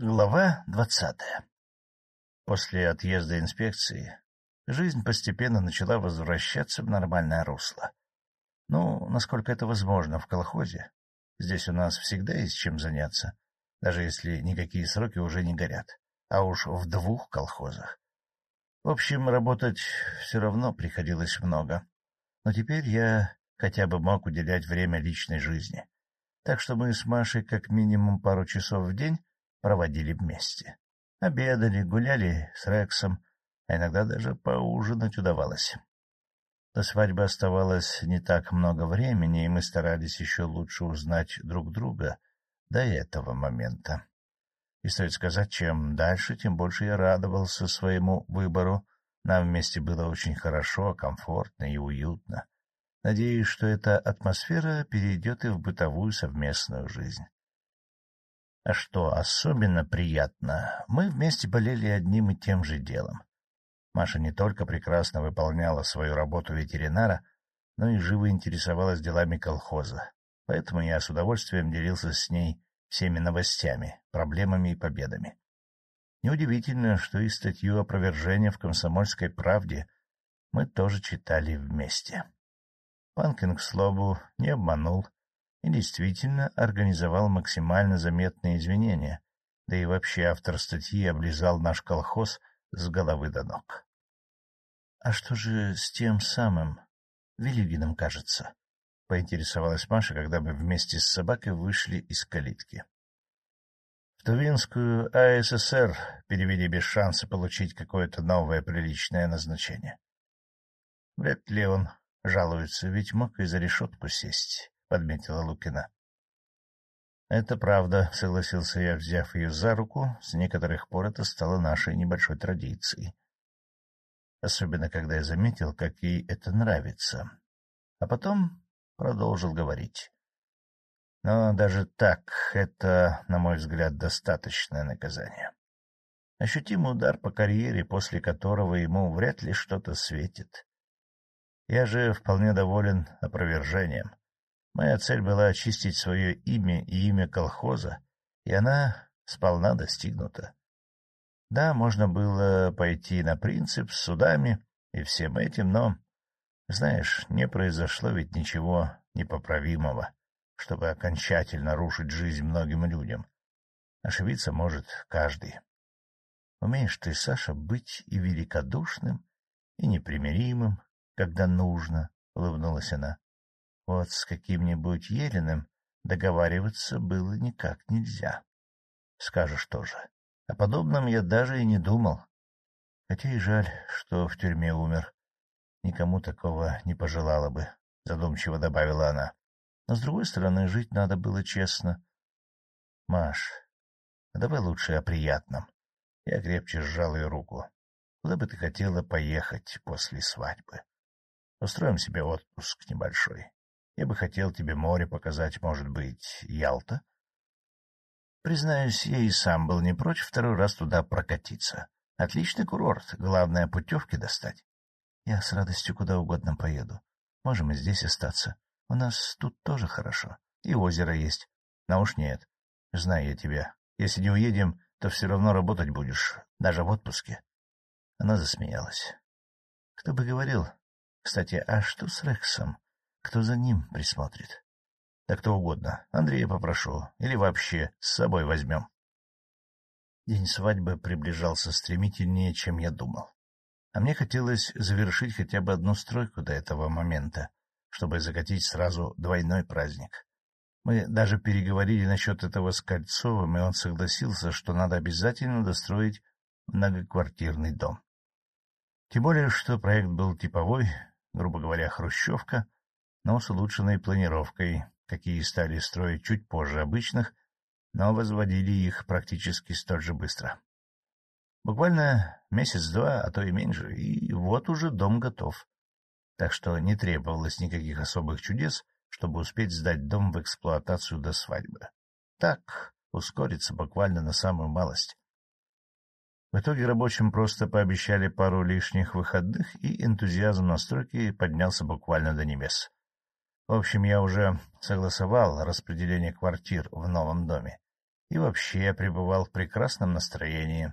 Глава двадцатая После отъезда инспекции жизнь постепенно начала возвращаться в нормальное русло. Ну, насколько это возможно в колхозе. Здесь у нас всегда есть чем заняться, даже если никакие сроки уже не горят, а уж в двух колхозах. В общем, работать все равно приходилось много. Но теперь я хотя бы мог уделять время личной жизни. Так что мы с Машей как минимум пару часов в день проводили вместе. Обедали, гуляли с Рексом, а иногда даже поужинать удавалось. До свадьбы оставалось не так много времени, и мы старались еще лучше узнать друг друга до этого момента. И стоит сказать, чем дальше, тем больше я радовался своему выбору. Нам вместе было очень хорошо, комфортно и уютно. Надеюсь, что эта атмосфера перейдет и в бытовую совместную жизнь. А что особенно приятно, мы вместе болели одним и тем же делом. Маша не только прекрасно выполняла свою работу ветеринара, но и живо интересовалась делами колхоза, поэтому я с удовольствием делился с ней всеми новостями, проблемами и победами. Неудивительно, что и статью опровержения в «Комсомольской правде» мы тоже читали вместе. Панкин, к слову, не обманул и действительно организовал максимально заметные извинения, да и вообще автор статьи облизал наш колхоз с головы до ног. — А что же с тем самым Велигином, кажется? — поинтересовалась Маша, когда мы вместе с собакой вышли из калитки. В Тувинскую АССР перевели без шанса получить какое-то новое приличное назначение. Вряд ли он жалуется, ведь мог и за решетку сесть. — подметила Лукина. — Это правда, — согласился я, взяв ее за руку. С некоторых пор это стало нашей небольшой традицией. Особенно, когда я заметил, как ей это нравится. А потом продолжил говорить. Но даже так это, на мой взгляд, достаточное наказание. Ощутимый удар по карьере, после которого ему вряд ли что-то светит. Я же вполне доволен опровержением. Моя цель была очистить свое имя и имя колхоза, и она сполна достигнута. Да, можно было пойти на принцип с судами и всем этим, но, знаешь, не произошло ведь ничего непоправимого, чтобы окончательно рушить жизнь многим людям. Ошибиться может каждый. Умеешь ты, Саша, быть и великодушным, и непримиримым, когда нужно, — улыбнулась она. Вот с каким-нибудь Елиным договариваться было никак нельзя. Скажешь тоже. О подобном я даже и не думал. Хотя и жаль, что в тюрьме умер. Никому такого не пожелала бы, — задумчиво добавила она. Но, с другой стороны, жить надо было честно. — Маш, а давай лучше о приятном. Я крепче сжал ее руку. Куда бы ты хотела поехать после свадьбы? Устроим себе отпуск небольшой. Я бы хотел тебе море показать, может быть, Ялта? Признаюсь, я и сам был не прочь второй раз туда прокатиться. Отличный курорт, главное — путевки достать. Я с радостью куда угодно поеду. Можем и здесь остаться. У нас тут тоже хорошо. И озеро есть. Но уж нет. Знаю я тебя. Если не уедем, то все равно работать будешь, даже в отпуске. Она засмеялась. Кто бы говорил. Кстати, а что с Рексом? Кто за ним присмотрит? Да кто угодно. Андрея попрошу. Или вообще с собой возьмем. День свадьбы приближался стремительнее, чем я думал. А мне хотелось завершить хотя бы одну стройку до этого момента, чтобы закатить сразу двойной праздник. Мы даже переговорили насчет этого с Кольцовым, и он согласился, что надо обязательно достроить многоквартирный дом. Тем более, что проект был типовой, грубо говоря, хрущевка, но с улучшенной планировкой, какие стали строить чуть позже обычных, но возводили их практически столь же быстро. Буквально месяц-два, а то и меньше, и вот уже дом готов. Так что не требовалось никаких особых чудес, чтобы успеть сдать дом в эксплуатацию до свадьбы. Так, ускориться буквально на самую малость. В итоге рабочим просто пообещали пару лишних выходных, и энтузиазм настройки поднялся буквально до небес. В общем, я уже согласовал распределение квартир в новом доме. и вообще пребывал в прекрасном настроении,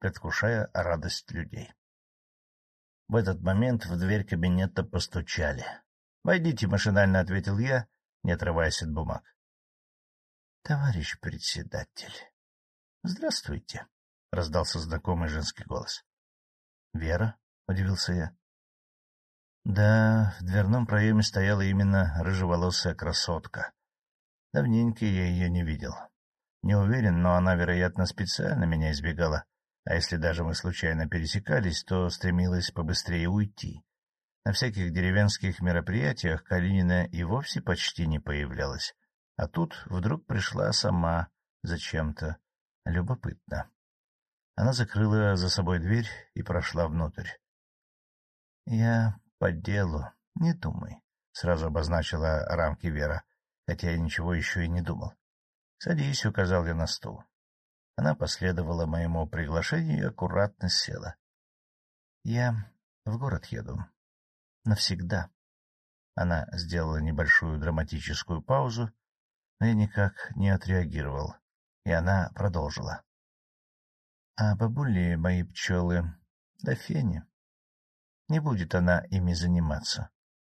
предвкушая радость людей. В этот момент в дверь кабинета постучали. — Войдите, — машинально ответил я, не отрываясь от бумаг. — Товарищ председатель. — Здравствуйте, — раздался знакомый женский голос. — Вера? — удивился я. Да, в дверном проеме стояла именно рыжеволосая красотка. Давненько я ее не видел. Не уверен, но она, вероятно, специально меня избегала, а если даже мы случайно пересекались, то стремилась побыстрее уйти. На всяких деревенских мероприятиях Калинина и вовсе почти не появлялась, а тут вдруг пришла сама зачем-то. Любопытно. Она закрыла за собой дверь и прошла внутрь. — Я по делу, не думай, — сразу обозначила рамки Вера, хотя я ничего еще и не думал. — Садись, — указал я на стул. Она последовала моему приглашению и аккуратно села. — Я в город еду. Навсегда. Она сделала небольшую драматическую паузу, но я никак не отреагировал, и она продолжила. — А бабули мои пчелы, да фени. Не будет она ими заниматься,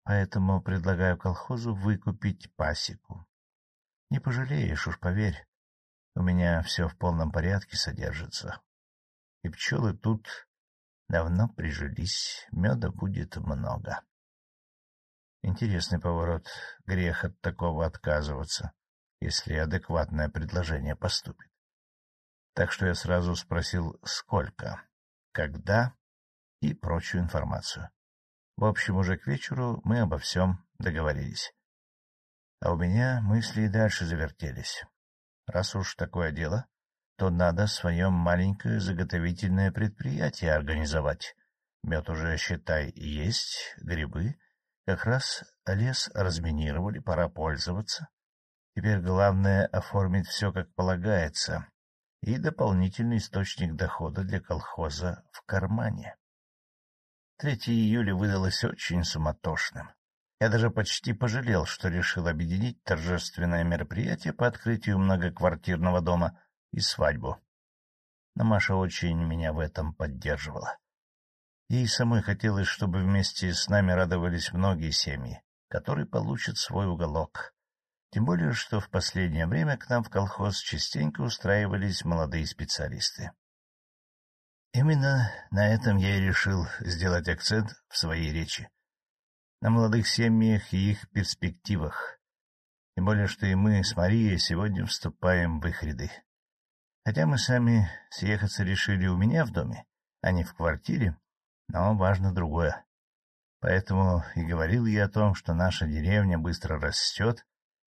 поэтому предлагаю колхозу выкупить пасеку. Не пожалеешь уж, поверь. У меня все в полном порядке содержится. И пчелы тут давно прижились, меда будет много. Интересный поворот. Грех от такого отказываться, если адекватное предложение поступит. Так что я сразу спросил, сколько, когда и прочую информацию. В общем, уже к вечеру мы обо всем договорились. А у меня мысли и дальше завертелись. Раз уж такое дело, то надо свое маленькое заготовительное предприятие организовать. Мед уже, считай, есть, грибы. Как раз лес разминировали, пора пользоваться. Теперь главное — оформить все как полагается, и дополнительный источник дохода для колхоза в кармане. 3 июля выдалось очень суматошным. Я даже почти пожалел, что решил объединить торжественное мероприятие по открытию многоквартирного дома и свадьбу. Но Маша очень меня в этом поддерживала. Ей самой хотелось, чтобы вместе с нами радовались многие семьи, которые получат свой уголок. Тем более, что в последнее время к нам в колхоз частенько устраивались молодые специалисты. Именно на этом я и решил сделать акцент в своей речи. На молодых семьях и их перспективах. Тем более, что и мы с Марией сегодня вступаем в их ряды. Хотя мы сами съехаться решили у меня в доме, а не в квартире, но важно другое. Поэтому и говорил я о том, что наша деревня быстро растет,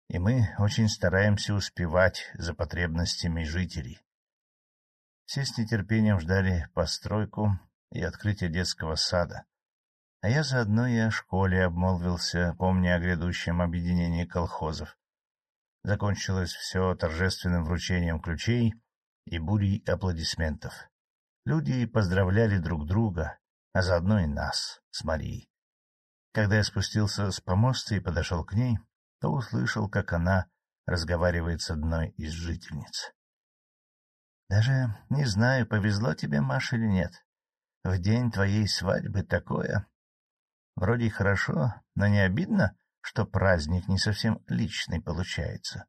и мы очень стараемся успевать за потребностями жителей. Все с нетерпением ждали постройку и открытие детского сада. А я заодно и о школе обмолвился, помня о грядущем объединении колхозов. Закончилось все торжественным вручением ключей и бурей аплодисментов. Люди поздравляли друг друга, а заодно и нас с Марией. Когда я спустился с помоста и подошел к ней, то услышал, как она разговаривает с одной из жительниц. Даже не знаю, повезло тебе, Маша, или нет. В день твоей свадьбы такое. Вроде хорошо, но не обидно, что праздник не совсем личный получается.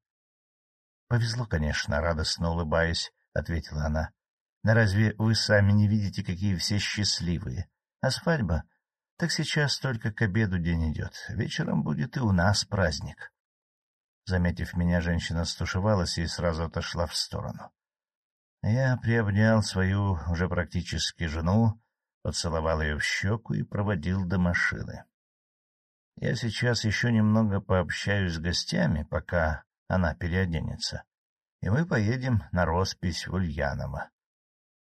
— Повезло, конечно, радостно улыбаясь, — ответила она. — Но разве вы сами не видите, какие все счастливые? А свадьба? Так сейчас только к обеду день идет. Вечером будет и у нас праздник. Заметив меня, женщина стушевалась и сразу отошла в сторону. Я приобнял свою уже практически жену, поцеловал ее в щеку и проводил до машины. Я сейчас еще немного пообщаюсь с гостями, пока она переоденется, и мы поедем на роспись в Ульяново.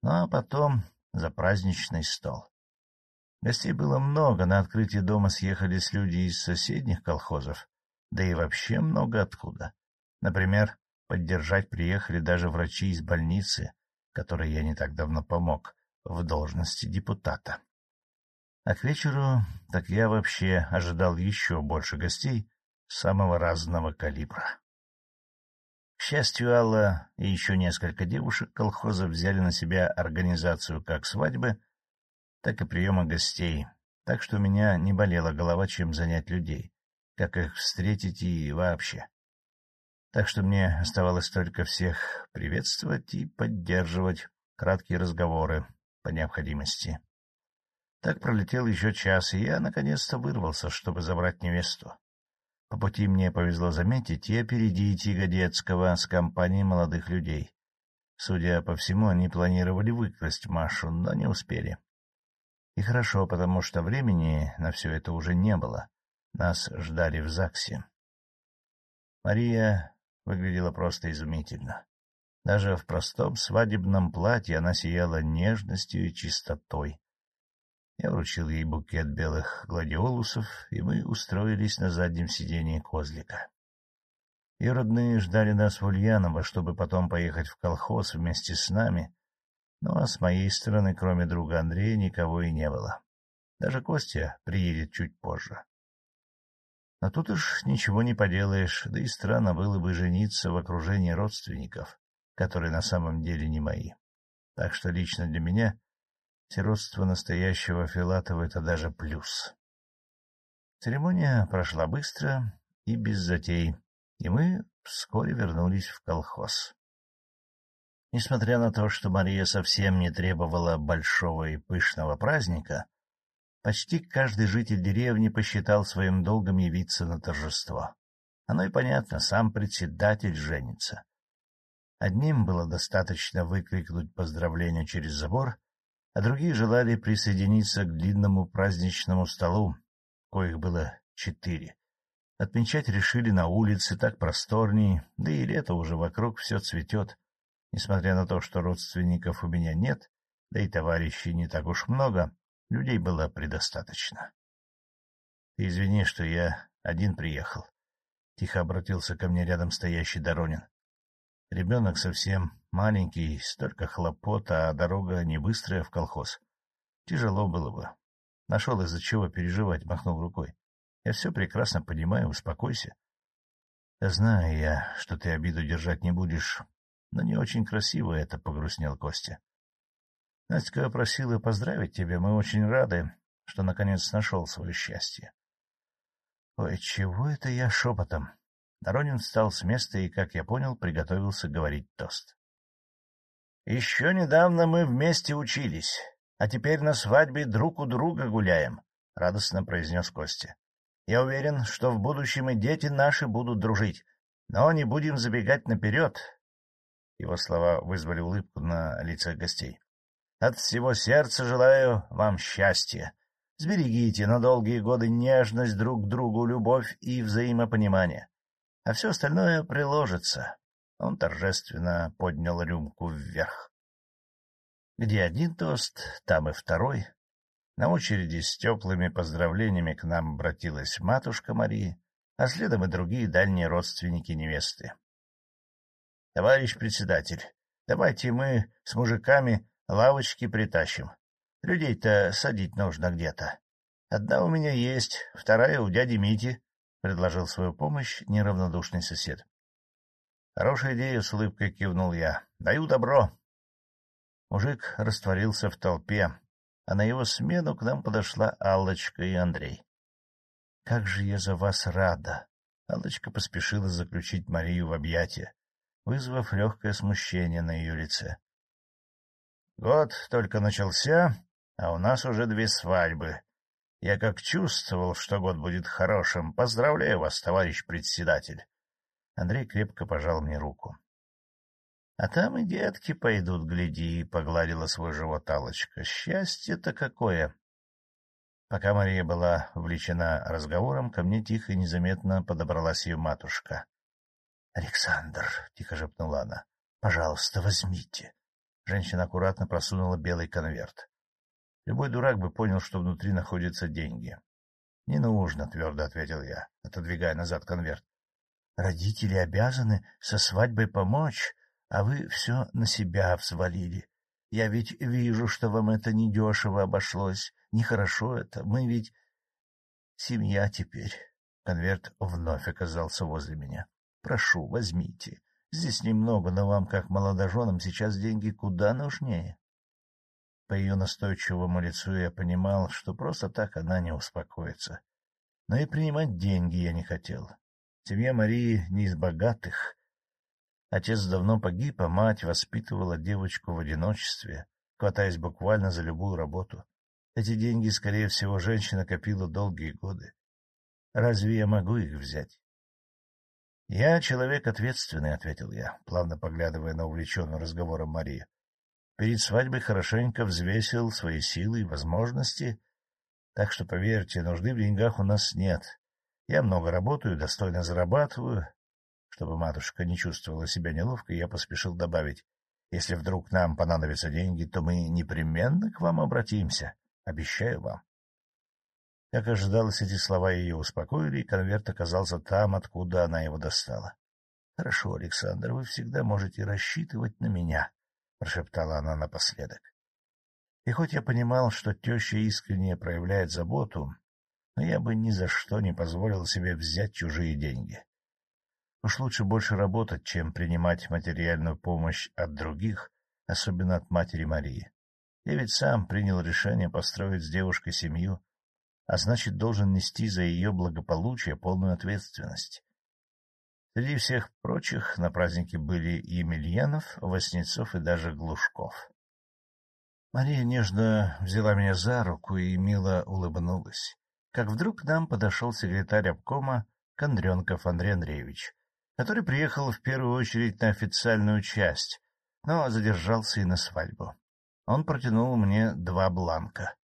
Ну а потом за праздничный стол. Гостей было много, на открытие дома съехались люди из соседних колхозов, да и вообще много откуда. Например, Поддержать приехали даже врачи из больницы, которой я не так давно помог в должности депутата. А к вечеру так я вообще ожидал еще больше гостей самого разного калибра. К счастью, Алла и еще несколько девушек колхоза взяли на себя организацию как свадьбы, так и приема гостей, так что у меня не болела голова, чем занять людей, как их встретить и вообще. Так что мне оставалось только всех приветствовать и поддерживать краткие разговоры по необходимости. Так пролетел еще час, и я наконец-то вырвался, чтобы забрать невесту. По пути мне повезло заметить и опередить Ягодецкого с компанией молодых людей. Судя по всему, они планировали выкрасть Машу, но не успели. И хорошо, потому что времени на все это уже не было. Нас ждали в ЗАГСе. Мария выглядела просто изумительно. Даже в простом свадебном платье она сияла нежностью и чистотой. Я вручил ей букет белых гладиолусов, и мы устроились на заднем сидении козлика. Ее родные ждали нас в Ульяново, чтобы потом поехать в колхоз вместе с нами, ну а с моей стороны, кроме друга Андрея, никого и не было. Даже Костя приедет чуть позже. Но тут уж ничего не поделаешь, да и странно было бы жениться в окружении родственников, которые на самом деле не мои. Так что лично для меня Сиротство настоящего Филатова — это даже плюс. Церемония прошла быстро и без затей, и мы вскоре вернулись в колхоз. Несмотря на то, что Мария совсем не требовала большого и пышного праздника, почти каждый житель деревни посчитал своим долгом явиться на торжество. Оно и понятно, сам председатель женится. Одним было достаточно выкрикнуть поздравления через забор, а другие желали присоединиться к длинному праздничному столу, коих было четыре. Отмечать решили на улице, так просторней, да и лето уже вокруг все цветет. Несмотря на то, что родственников у меня нет, да и товарищей не так уж много, людей было предостаточно. — Ты извини, что я один приехал. Тихо обратился ко мне рядом стоящий Доронин. Ребенок совсем маленький, столько хлопот, а дорога не быстрая в колхоз. Тяжело было бы. Нашел из-за чего переживать, махнул рукой. Я все прекрасно понимаю, успокойся. Знаю я, что ты обиду держать не будешь, но не очень красиво это, — погрустнел Костя. Настя просила поздравить тебя, мы очень рады, что наконец нашел свое счастье. Ой, чего это я шепотом? Доронин встал с места и, как я понял, приготовился говорить тост. — Еще недавно мы вместе учились, а теперь на свадьбе друг у друга гуляем, — радостно произнес Костя. — Я уверен, что в будущем и дети наши будут дружить, но не будем забегать наперед. Его слова вызвали улыбку на лицах гостей. — От всего сердца желаю вам счастья. Сберегите на долгие годы нежность друг к другу, любовь и взаимопонимание а все остальное приложится. Он торжественно поднял рюмку вверх. Где один тост, там и второй. На очереди с теплыми поздравлениями к нам обратилась матушка Марии, а следом и другие дальние родственники невесты. — Товарищ председатель, давайте мы с мужиками лавочки притащим. Людей-то садить нужно где-то. Одна у меня есть, вторая у дяди Мити, — предложил свою помощь неравнодушный сосед. — Хорошая идея, — с улыбкой кивнул я. — Даю добро. Мужик растворился в толпе, а на его смену к нам подошла Аллочка и Андрей. — Как же я за вас рада! Аллочка поспешила заключить Марию в объятия, вызвав легкое смущение на ее лице. — Год только начался, а у нас уже две свадьбы, я как чувствовал, что год будет хорошим. Поздравляю вас, товарищ председатель. Андрей крепко пожал мне руку. — А там и детки пойдут, гляди, — погладила свой живот Аллочка. — Счастье-то какое! Пока Мария была увлечена разговором, ко мне тихо и незаметно подобралась ее матушка. — Александр, — тихо шепнула она, — пожалуйста, возьмите. Женщина аккуратно просунула белый конверт. Любой дурак бы понял, что внутри находятся деньги. — Не нужно, — твердо ответил я, отодвигая назад конверт. — Родители обязаны со свадьбой помочь, а вы все на себя взвалили. Я ведь вижу, что вам это недешево обошлось. Нехорошо это. Мы ведь... Семья теперь. Конверт вновь оказался возле меня. Прошу, возьмите. Здесь немного, но вам, как молодоженам, сейчас деньги куда нужнее. По ее настойчивому лицу я понимал, что просто так она не успокоится. Но и принимать деньги я не хотел. Семья Марии не из богатых. Отец давно погиб, а мать воспитывала девочку в одиночестве, хватаясь буквально за любую работу. Эти деньги, скорее всего, женщина копила долгие годы. Разве я могу их взять? — Я человек ответственный, — ответил я, плавно поглядывая на увлеченную разговором Марию. Перед свадьбой хорошенько взвесил свои силы и возможности, так что, поверьте, нужды в деньгах у нас нет. Я много работаю, достойно зарабатываю. Чтобы матушка не чувствовала себя неловко, я поспешил добавить, если вдруг нам понадобятся деньги, то мы непременно к вам обратимся, обещаю вам. Как ожидалось, эти слова ее успокоили, и конверт оказался там, откуда она его достала. — Хорошо, Александр, вы всегда можете рассчитывать на меня, — прошептала она напоследок. И хоть я понимал, что теща искренне проявляет заботу, но я бы ни за что не позволил себе взять чужие деньги. Уж лучше больше работать, чем принимать материальную помощь от других, особенно от матери Марии. Я ведь сам принял решение построить с девушкой семью, а значит, должен нести за ее благополучие полную ответственность. Среди всех прочих на празднике были Емельянов, Васнецов и даже Глушков. Мария нежно взяла меня за руку и мило улыбнулась, как вдруг к нам подошел секретарь обкома Кондренков Андрей Андреевич, который приехал в первую очередь на официальную часть, но задержался и на свадьбу. Он протянул мне два бланка.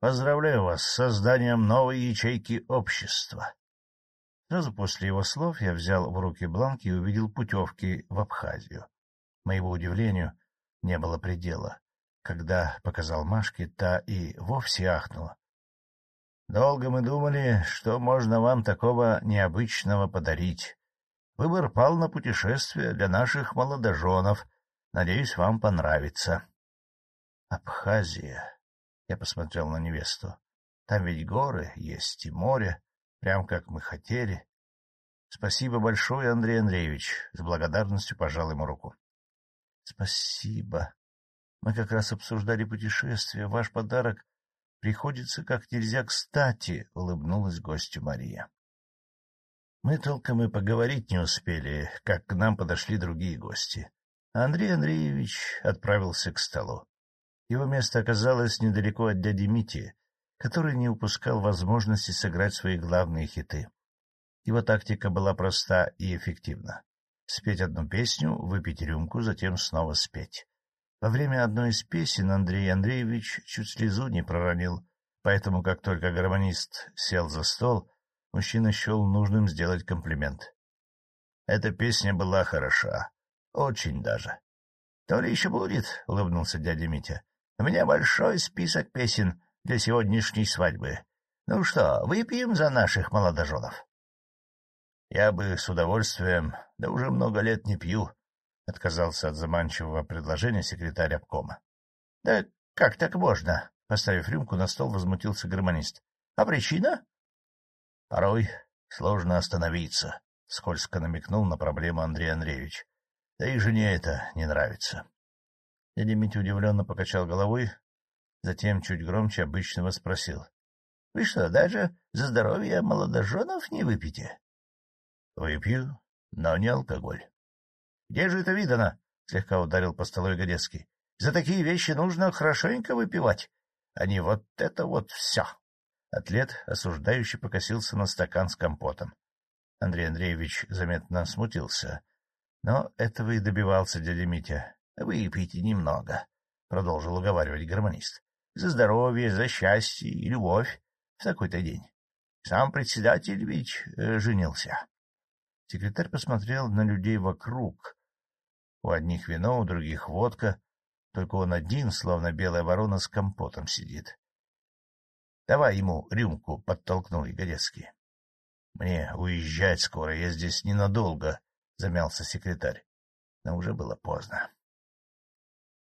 Поздравляю вас с созданием новой ячейки общества. Сразу после его слов я взял в руки бланки и увидел путевки в Абхазию. Моему удивлению не было предела. Когда показал Машке, та и вовсе ахнула. Долго мы думали, что можно вам такого необычного подарить. Выбор пал на путешествие для наших молодоженов. Надеюсь, вам понравится. Абхазия. Я посмотрел на невесту. Там ведь горы есть и море, прям как мы хотели. Спасибо большое, Андрей Андреевич. С благодарностью пожал ему руку. Спасибо. Мы как раз обсуждали путешествие. Ваш подарок приходится как нельзя кстати, — улыбнулась гостю Мария. Мы толком и поговорить не успели, как к нам подошли другие гости. Андрей Андреевич отправился к столу. Его место оказалось недалеко от дяди Мити, который не упускал возможности сыграть свои главные хиты. Его тактика была проста и эффективна. Спеть одну песню, выпить рюмку, затем снова спеть. Во время одной из песен Андрей Андреевич чуть слезу не проронил, поэтому, как только гармонист сел за стол, мужчина счел нужным сделать комплимент. Эта песня была хороша. Очень даже. — То ли еще будет, — улыбнулся дядя Митя. У меня большой список песен для сегодняшней свадьбы. Ну что, выпьем за наших молодоженов? — Я бы с удовольствием, да уже много лет не пью, — отказался от заманчивого предложения секретарь обкома. — Да как так можно? — поставив рюмку на стол, возмутился гармонист. — А причина? — Порой сложно остановиться, — скользко намекнул на проблему Андрей Андреевич. — Да и жене это не нравится. Дядя Митя удивленно покачал головой, затем чуть громче обычного спросил. — Вы что, даже за здоровье молодоженов не выпьете? — Выпью, но не алкоголь. — Где же это видано? — слегка ударил по столу Ягодецкий. — За такие вещи нужно хорошенько выпивать, а не вот это вот все. Атлет осуждающий покосился на стакан с компотом. Андрей Андреевич заметно смутился. Но этого и добивался дядя Митя. — Выпейте немного, — продолжил уговаривать гармонист. — За здоровье, за счастье и любовь в такой-то день. Сам председатель ведь э, женился. Секретарь посмотрел на людей вокруг. У одних вино, у других водка. Только он один, словно белая ворона, с компотом сидит. — Давай ему рюмку, — подтолкнул Игорецкий. — Мне уезжать скоро, я здесь ненадолго, — замялся секретарь. Но уже было поздно.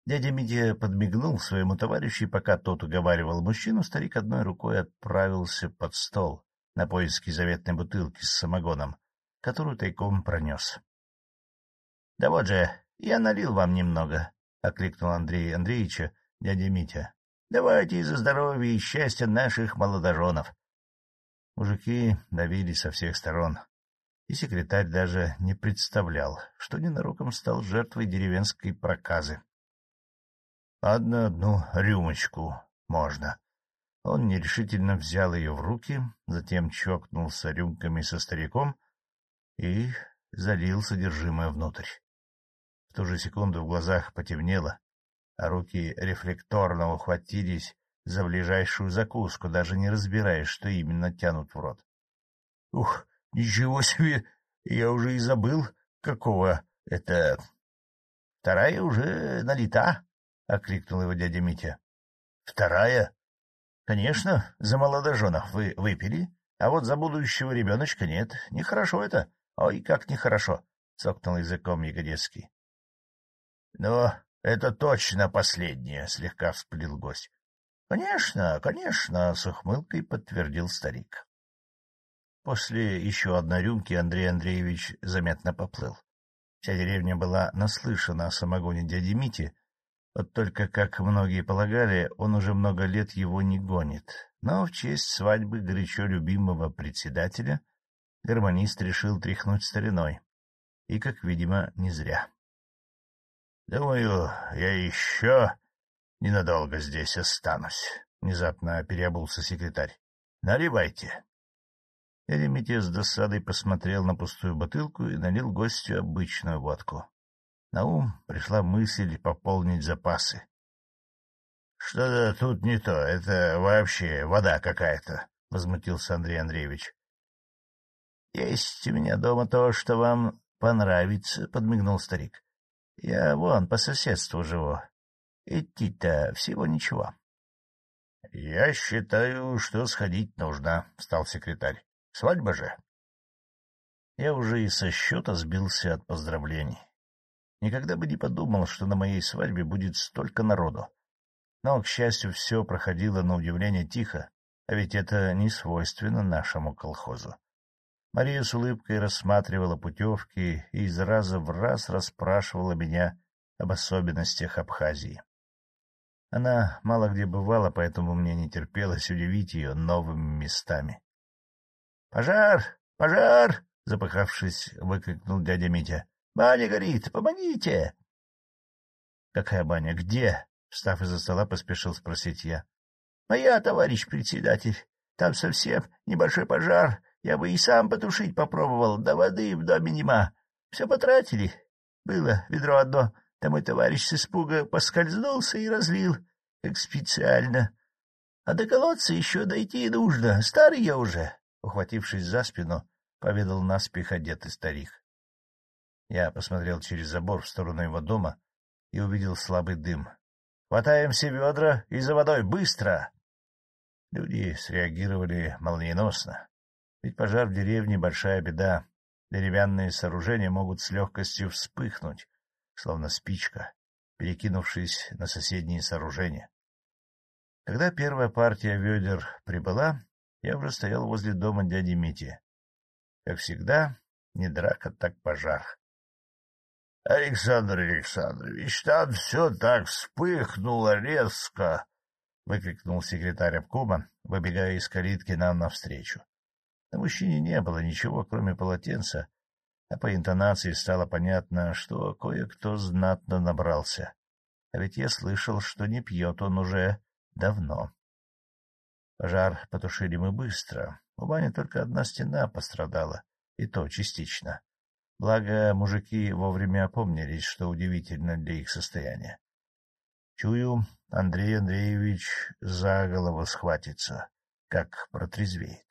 Дядя Митя подмигнул своему товарищу, и пока тот уговаривал мужчину, старик одной рукой отправился под стол на поиски заветной бутылки с самогоном, которую тайком пронес. — Да вот же, я налил вам немного, — окликнул Андрей Андреевича дядя Митя. — Давайте за здоровье и счастье наших молодоженов. Мужики давили со всех сторон, и секретарь даже не представлял, что ненароком стал жертвой деревенской проказы. — Одну одну рюмочку можно. Он нерешительно взял ее в руки, затем чокнулся рюмками со стариком и залил содержимое внутрь. В ту же секунду в глазах потемнело, а руки рефлекторно ухватились за ближайшую закуску, даже не разбирая, что именно тянут в рот. — Ух, ничего себе! Я уже и забыл, какого это... — Вторая уже налита, — окликнул его дядя Митя. — Вторая? — Конечно, за молодоженов вы выпили, а вот за будущего ребеночка нет. Нехорошо это. Ой, как нехорошо, — цокнул языком Ягодецкий. — Но это точно последнее, — слегка всплил гость. — Конечно, конечно, — с ухмылкой подтвердил старик. После еще одной рюмки Андрей Андреевич заметно поплыл. Вся деревня была наслышана о самогоне дяди Мити, вот только, как многие полагали, он уже много лет его не гонит. Но в честь свадьбы горячо любимого председателя гармонист решил тряхнуть стариной. И, как видимо, не зря. — Думаю, я еще ненадолго здесь останусь, — внезапно переобулся секретарь. — Наливайте. Дядя с досадой посмотрел на пустую бутылку и налил гостю обычную водку. На ум пришла мысль пополнить запасы. — Что-то тут не то, это вообще вода какая-то, — возмутился Андрей Андреевич. — Есть у меня дома то, что вам понравится, — подмигнул старик. Я вон по соседству живу. Идти-то всего ничего. — Я считаю, что сходить нужно, — встал секретарь. — Свадьба же. Я уже и со счета сбился от поздравлений. Никогда бы не подумал, что на моей свадьбе будет столько народу. Но, к счастью, все проходило на удивление тихо, а ведь это не свойственно нашему колхозу. Мария с улыбкой рассматривала путевки и из раза в раз расспрашивала меня об особенностях Абхазии. Она мало где бывала, поэтому мне не терпелось удивить ее новыми местами. — Пожар! Пожар! — запыхавшись, выкрикнул дядя Митя. — Баня горит! Помогите! — Какая баня? Где? — встав из-за стола, поспешил спросить я. — Моя, товарищ председатель. Там совсем небольшой пожар. Я бы и сам потушить попробовал, да воды в доме нема. Все потратили. Было ведро одно, да мой товарищ с испуга поскользнулся и разлил, как специально. А до колодца еще дойти нужно, старый я уже. Ухватившись за спину, поведал наспех одетый старик. Я посмотрел через забор в сторону его дома и увидел слабый дым. — Хватаем все ведра и за водой, быстро! Люди среагировали молниеносно. Ведь пожар в деревне — большая беда. Деревянные сооружения могут с легкостью вспыхнуть, словно спичка, перекинувшись на соседние сооружения. Когда первая партия ведер прибыла, я уже стоял возле дома дяди Мити. Как всегда, не драка, так пожар. — Александр Александрович, там все так вспыхнуло резко! — выкрикнул секретарь обкома, выбегая из калитки нам навстречу. На мужчине не было ничего, кроме полотенца, а по интонации стало понятно, что кое-кто знатно набрался. А ведь я слышал, что не пьет он уже давно. Пожар потушили мы быстро. У бани только одна стена пострадала, и то частично. Благо, мужики вовремя опомнились, что удивительно для их состояния. Чую, Андрей Андреевич за голову схватится, как протрезвеет.